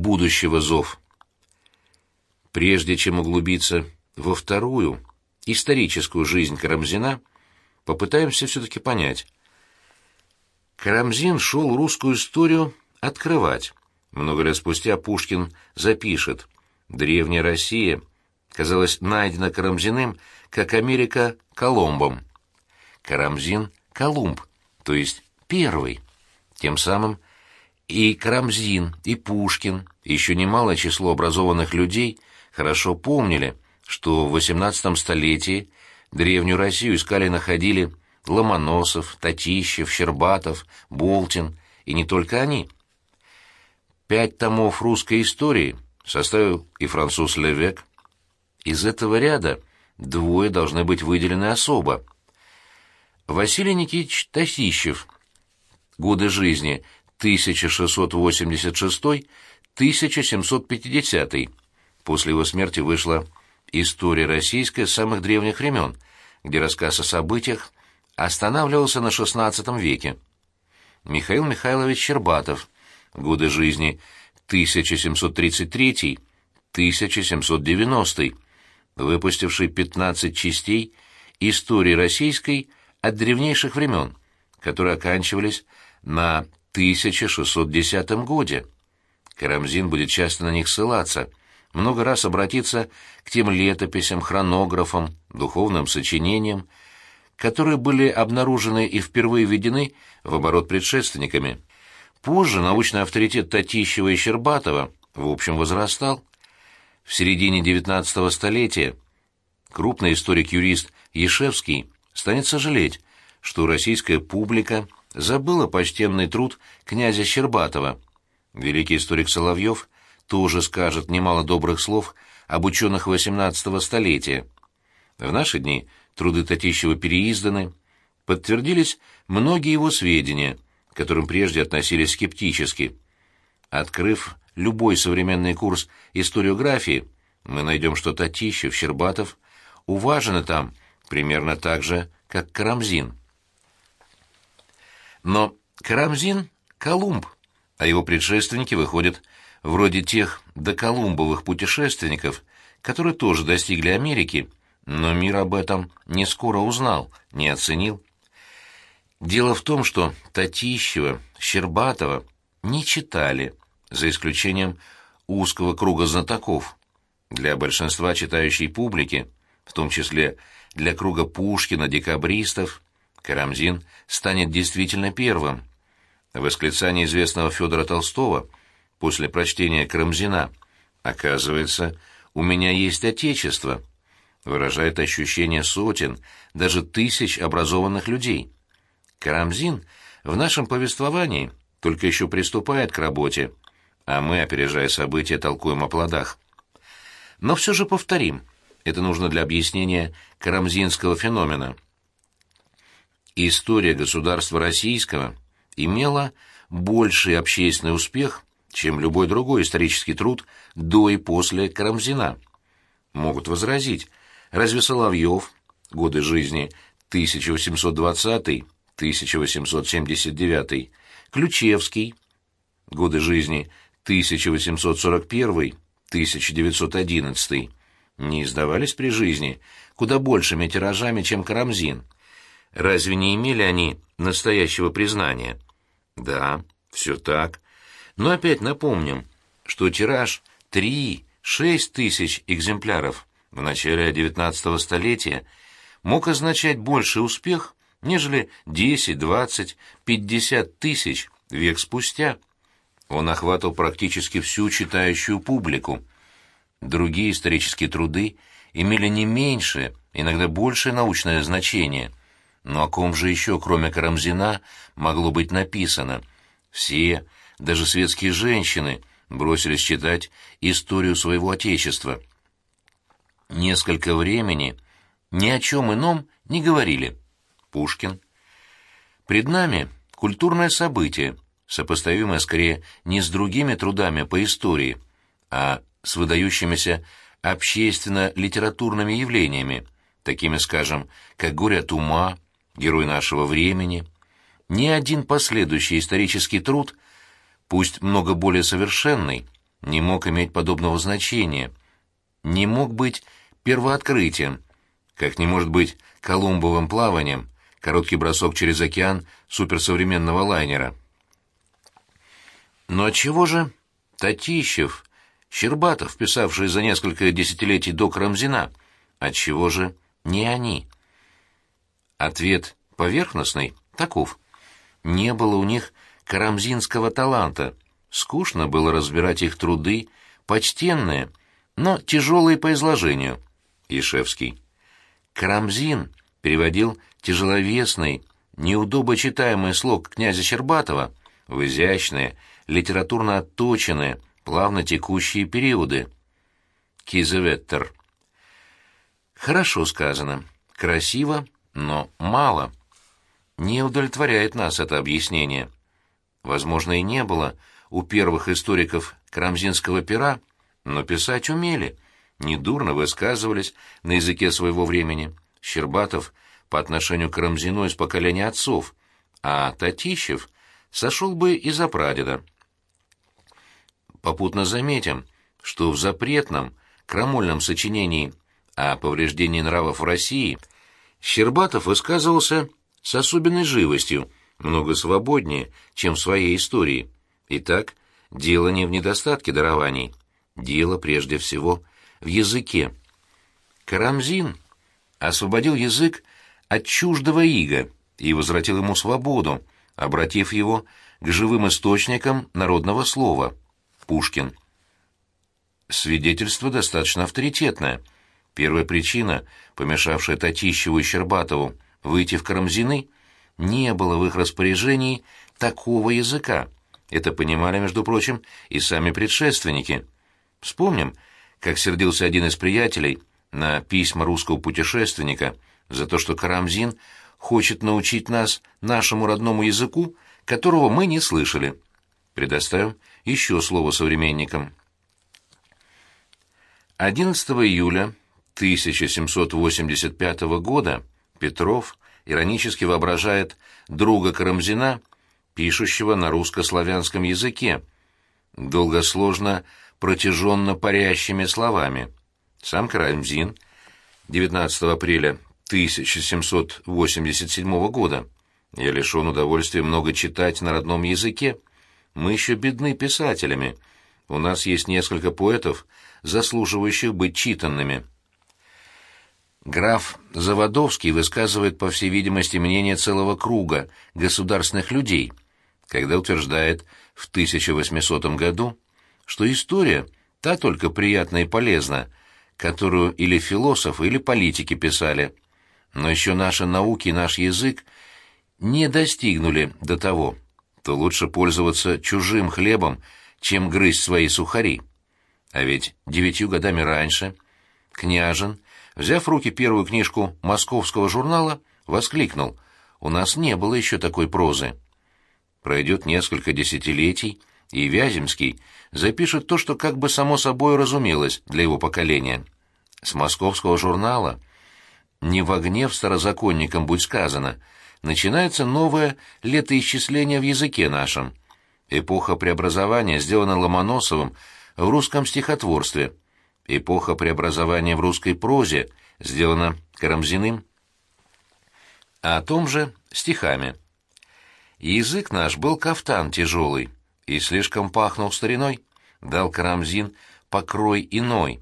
будущего зов. Прежде чем углубиться во вторую, историческую жизнь Карамзина, попытаемся все-таки понять. Карамзин шел русскую историю открывать. Много лет спустя Пушкин запишет «Древняя Россия» казалось найдена Карамзиным, как Америка Колумбом. Карамзин — Колумб, то есть первый. Тем самым и Карамзин, и Пушкин, и еще немалое число образованных людей хорошо помнили, что в XVIII столетии древнюю Россию искали и находили Ломоносов, Татищев, Щербатов, Болтин, и не только они. Пять томов русской истории составил и француз Левек. Из этого ряда двое должны быть выделены особо. Василий Никитич Татищев. Годы жизни 1686-1750. После его смерти вышла «История российская с самых древних времен», где рассказ о событиях останавливался на XVI веке. Михаил Михайлович Щербатов. Годы жизни 1733-1790. Выпустивший 15 частей истории российской от древнейших времен, которые оканчивались на 1610 годе. Карамзин будет часто на них ссылаться, много раз обратиться к тем летописям, хронографам, духовным сочинениям, которые были обнаружены и впервые введены в оборот предшественниками. Позже научный авторитет Татищева и Щербатова в общем возрастал. В середине XIX столетия крупный историк-юрист Ешевский станет сожалеть, что российская публика забыла почтенный труд князя Щербатова. Великий историк Соловьев тоже скажет немало добрых слов об ученых XVIII столетия. В наши дни – труды Татищева переизданы, подтвердились многие его сведения, к которым прежде относились скептически. Открыв любой современный курс историографии, мы найдем, что Татищев, Щербатов уважены там примерно так же, как Карамзин. Но Карамзин — Колумб, а его предшественники выходят вроде тех доколумбовых путешественников, которые тоже достигли Америки — но мир об этом не скоро узнал, не оценил. Дело в том, что Татищева, Щербатова не читали, за исключением узкого круга знатоков. Для большинства читающей публики, в том числе для круга Пушкина, декабристов, Карамзин станет действительно первым. Восклицание известного Федора Толстого после прочтения Карамзина «Оказывается, у меня есть отечество», выражает ощущение сотен, даже тысяч образованных людей. Карамзин в нашем повествовании только еще приступает к работе, а мы, опережая события, толкуем о плодах. Но все же повторим, это нужно для объяснения карамзинского феномена. История государства российского имела больший общественный успех, чем любой другой исторический труд до и после Карамзина. Могут возразить, Разве Соловьев, годы жизни 1820-1879, Ключевский, годы жизни 1841-1911, не издавались при жизни куда большими тиражами, чем Карамзин? Разве не имели они настоящего признания? Да, все так. Но опять напомним, что тираж 3-6 тысяч экземпляров в начале XIX столетия мог означать больший успех, нежели 10, 20, 50 тысяч век спустя. Он охватывал практически всю читающую публику. Другие исторические труды имели не меньшее, иногда большее научное значение. Но о ком же еще, кроме Карамзина, могло быть написано? Все, даже светские женщины, бросились читать историю своего Отечества – Несколько времени ни о чем ином не говорили. Пушкин. Пред нами культурное событие, сопоставимое скорее не с другими трудами по истории, а с выдающимися общественно-литературными явлениями, такими, скажем, как «Горе от ума», «Герой нашего времени». Ни один последующий исторический труд, пусть много более совершенный, не мог иметь подобного значения, не мог быть первооткрытием, как не может быть колумбовым плаванием, короткий бросок через океан суперсовременного лайнера. Но отчего же Татищев, Щербатов, писавшие за несколько десятилетий до Карамзина, отчего же не они? Ответ поверхностный таков. Не было у них карамзинского таланта, скучно было разбирать их труды, почтенные, но тяжелые по изложению. Ишевский. Карамзин переводил тяжеловесный, неудобочитаемый слог князя Щербатова в изящные, литературно отточенные, плавно текущие периоды. Кизеветтер. Хорошо сказано, красиво, но мало. Не удовлетворяет нас это объяснение. Возможно, и не было у первых историков Крамзинского пера, но писать умели, недурно высказывались на языке своего времени. Щербатов по отношению к Рамзину из поколения отцов, а Татищев сошел бы и за прадеда. Попутно заметим, что в запретном, крамольном сочинении о повреждении нравов в России Щербатов высказывался с особенной живостью, много свободнее, чем в своей истории. Итак, дело не в недостатке дарований, дело прежде всего в языке. Карамзин освободил язык от чуждого ига и возвратил ему свободу, обратив его к живым источникам народного слова. Пушкин. Свидетельство достаточно авторитетное. Первая причина, помешавшая Татищеву и Щербатову выйти в Карамзины, не было в их распоряжении такого языка. Это понимали, между прочим, и сами предшественники. Вспомним, как сердился один из приятелей на письма русского путешественника за то, что Карамзин хочет научить нас нашему родному языку, которого мы не слышали. Предоставим еще слово современникам. 11 июля 1785 года Петров иронически воображает друга Карамзина, пишущего на русско-славянском языке, долгосложно протяженно парящими словами. Сам Карамзин 19 апреля 1787 года я лишен удовольствия много читать на родном языке. Мы еще бедны писателями. У нас есть несколько поэтов, заслуживающих быть читанными. Граф Заводовский высказывает, по всей видимости, мнение целого круга государственных людей, когда утверждает в 1800 году, что история — та только приятна и полезна, которую или философы, или политики писали. Но еще наши науки и наш язык не достигнули до того, то лучше пользоваться чужим хлебом, чем грызть свои сухари. А ведь девятью годами раньше Княжин — Взяв в руки первую книжку московского журнала, воскликнул «У нас не было еще такой прозы». Пройдет несколько десятилетий, и Вяземский запишет то, что как бы само собой разумелось для его поколения. С московского журнала «Не в гнев старозаконникам будь сказано», начинается новое летоисчисление в языке нашем. Эпоха преобразования сделана Ломоносовым в русском стихотворстве – Эпоха преобразования в русской прозе сделана Карамзиным, а о том же стихами. Язык наш был кафтан тяжелый и слишком пахнул стариной, дал Карамзин покрой иной.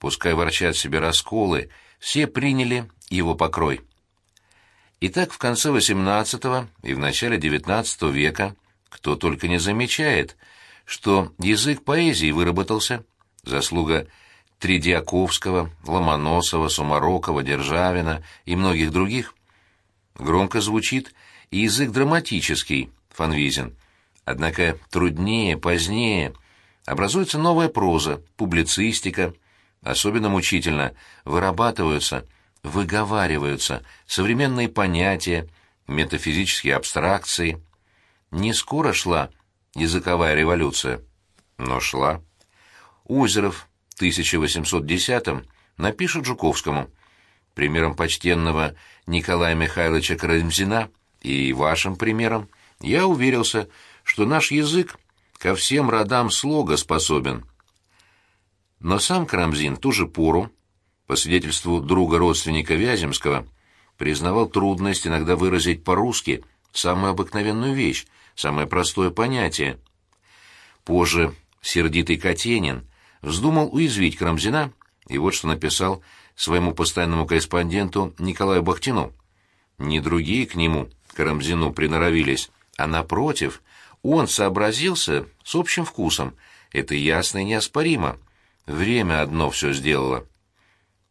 Пускай ворчат себе расколы, все приняли его покрой. Итак, в конце XVIII и в начале XIX века кто только не замечает, что язык поэзии выработался – Заслуга Тридиаковского, Ломоносова, Сумарокова, Державина и многих других. Громко звучит и язык драматический, Фанвизин. Однако труднее, позднее образуется новая проза, публицистика. Особенно мучительно вырабатываются, выговариваются современные понятия, метафизические абстракции. Не скоро шла языковая революция, но шла. Озеров в 1810-м напишет Жуковскому. Примером почтенного Николая Михайловича Карамзина и вашим примером я уверился, что наш язык ко всем родам слога способен. Но сам Карамзин ту же пору, по свидетельству друга-родственника Вяземского, признавал трудность иногда выразить по-русски самую обыкновенную вещь, самое простое понятие. Позже сердитый Катенин вздумал уязвить Карамзина, и вот что написал своему постоянному корреспонденту Николаю Бахтину. Не другие к нему, Карамзину, приноровились, а напротив, он сообразился с общим вкусом. Это ясно и неоспоримо. Время одно все сделало.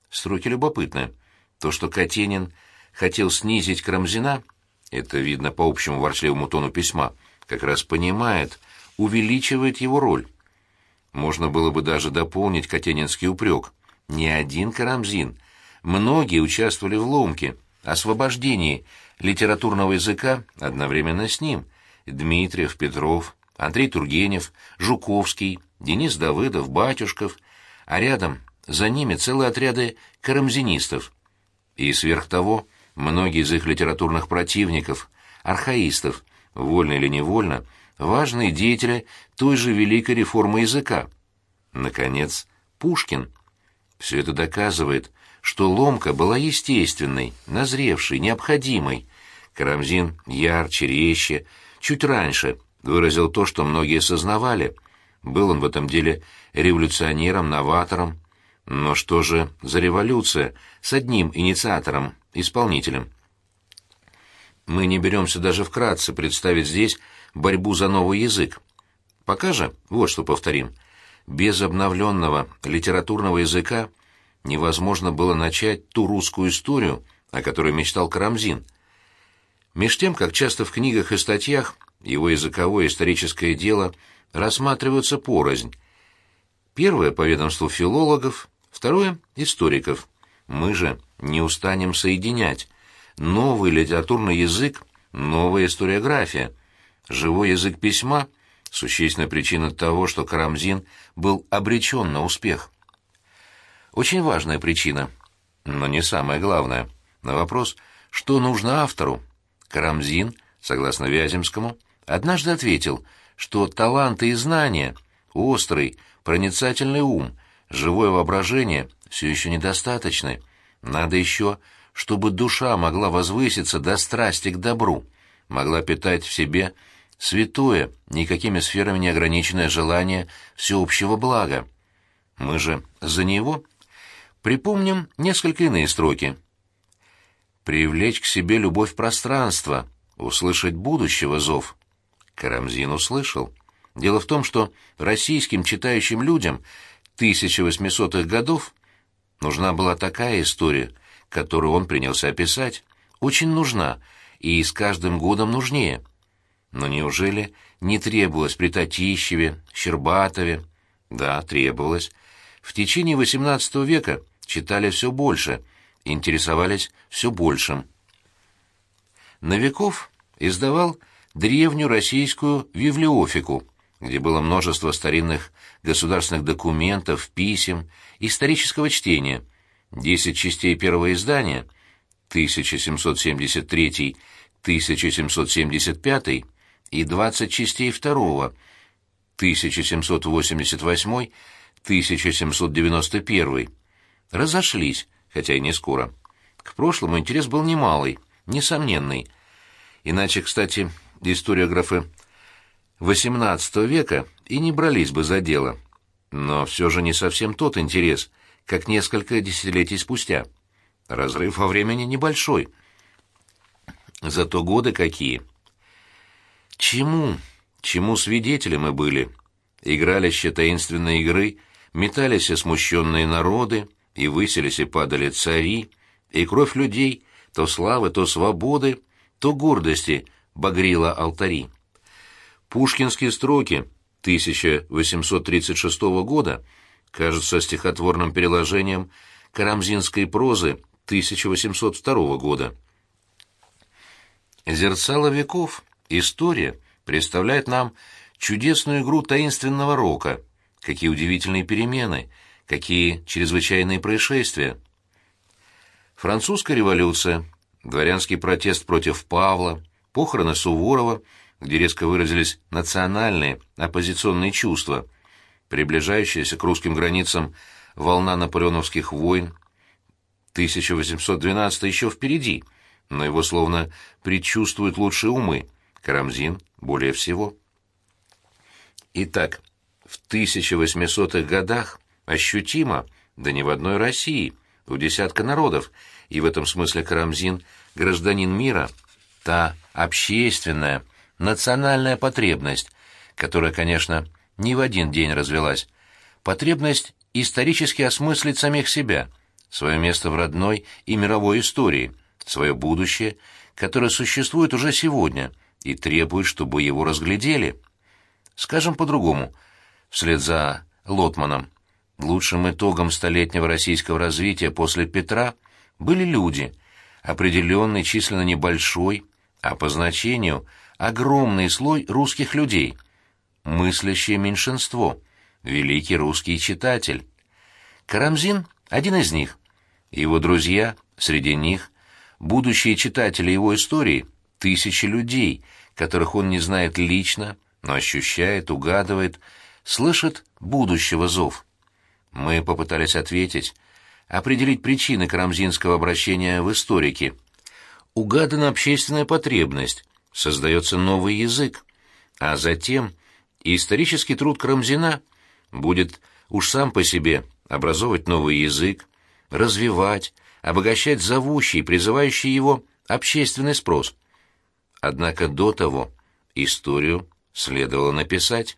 Строки любопытны. То, что Катенин хотел снизить Карамзина, это видно по общему ворчливому тону письма, как раз понимает, увеличивает его роль. Можно было бы даже дополнить Катенинский упрек. Не один Карамзин. Многие участвовали в ломке, освобождении литературного языка одновременно с ним. Дмитриев, Петров, Андрей Тургенев, Жуковский, Денис Давыдов, Батюшков, а рядом за ними целые отряды карамзинистов. И сверх того, многие из их литературных противников, архаистов, вольно или невольно, важные деятели той же великой реформы языка. Наконец, Пушкин. Все это доказывает, что ломка была естественной, назревшей, необходимой. Карамзин ярче, резче, чуть раньше выразил то, что многие сознавали. Был он в этом деле революционером, новатором. Но что же за революция с одним инициатором, исполнителем? Мы не беремся даже вкратце представить здесь борьбу за новый язык. Пока же, вот что повторим, без обновленного литературного языка невозможно было начать ту русскую историю, о которой мечтал Карамзин. Меж тем, как часто в книгах и статьях его языковое историческое дело рассматриваются порознь. Первое по ведомству филологов, второе — историков. Мы же не устанем соединять. Новый литературный язык, новая историография, живой язык письма — существенная причина того, что Карамзин был обречен на успех. Очень важная причина, но не самая главная. На вопрос, что нужно автору, Карамзин, согласно Вяземскому, однажды ответил, что таланты и знания, острый, проницательный ум, живое воображение все еще недостаточны. Надо еще, чтобы душа могла возвыситься до страсти к добру, могла питать в себе святое, никакими сферами не ограниченное желание всеобщего блага. Мы же за него Припомним несколько иные строки. «Привлечь к себе любовь пространства, услышать будущего зов». Карамзин услышал. Дело в том, что российским читающим людям 1800-х годов нужна была такая история, которую он принялся описать, очень нужна и с каждым годом нужнее. Но неужели не требовалось при Татищеве, Щербатове? Да, требовалось. В течение XVIII века читали все больше, интересовались все большим. Новиков издавал древнюю российскую библиофику, где было множество старинных государственных документов, писем, исторического чтения, десять частей первого издания, 1773-1775 и 20 частей второго, 1788-1791 разошлись, хотя и не скоро. К прошлому интерес был немалый, несомненный. Иначе, кстати, историографы XVIII века и не брались бы за дело. Но все же не совсем тот интерес, как несколько десятилетий спустя. Разрыв во времени небольшой. Зато годы какие. Чему, чему свидетели мы были? Игралище таинственной игры, метались смущенные народы, и высились и падали цари, и кровь людей, то славы, то свободы, то гордости багрила алтари. Пушкинские строки 1836 года кажутся стихотворным переложением карамзинской прозы 1802 года. Зерцало веков, история, представляет нам чудесную игру таинственного рока, какие удивительные перемены — какие чрезвычайные происшествия. Французская революция, дворянский протест против Павла, похороны Суворова где резко выразились национальные, оппозиционные чувства, приближающаяся к русским границам волна наполеоновских войн. 1812 еще впереди, но его словно предчувствуют лучшие умы, Карамзин более всего. Итак, в 1800-х годах ощутимо, да не в одной России, у десятка народов, и в этом смысле Карамзин – гражданин мира, та общественная, национальная потребность, которая, конечно, не в один день развелась, потребность исторически осмыслить самих себя, свое место в родной и мировой истории, свое будущее, которое существует уже сегодня и требует, чтобы его разглядели. Скажем по-другому, вслед за Лотманом, лучшим итогом столетнего российского развития после Петра были люди, определенный численно небольшой, а по значению огромный слой русских людей, мыслящее меньшинство, великий русский читатель. Карамзин — один из них. Его друзья, среди них, будущие читатели его истории, тысячи людей, которых он не знает лично, но ощущает, угадывает, слышит будущего зов. Мы попытались ответить, определить причины карамзинского обращения в историки. Угадана общественная потребность, создается новый язык, а затем исторический труд Карамзина будет уж сам по себе образовывать новый язык, развивать, обогащать зовущий, призывающий его общественный спрос. Однако до того историю следовало написать.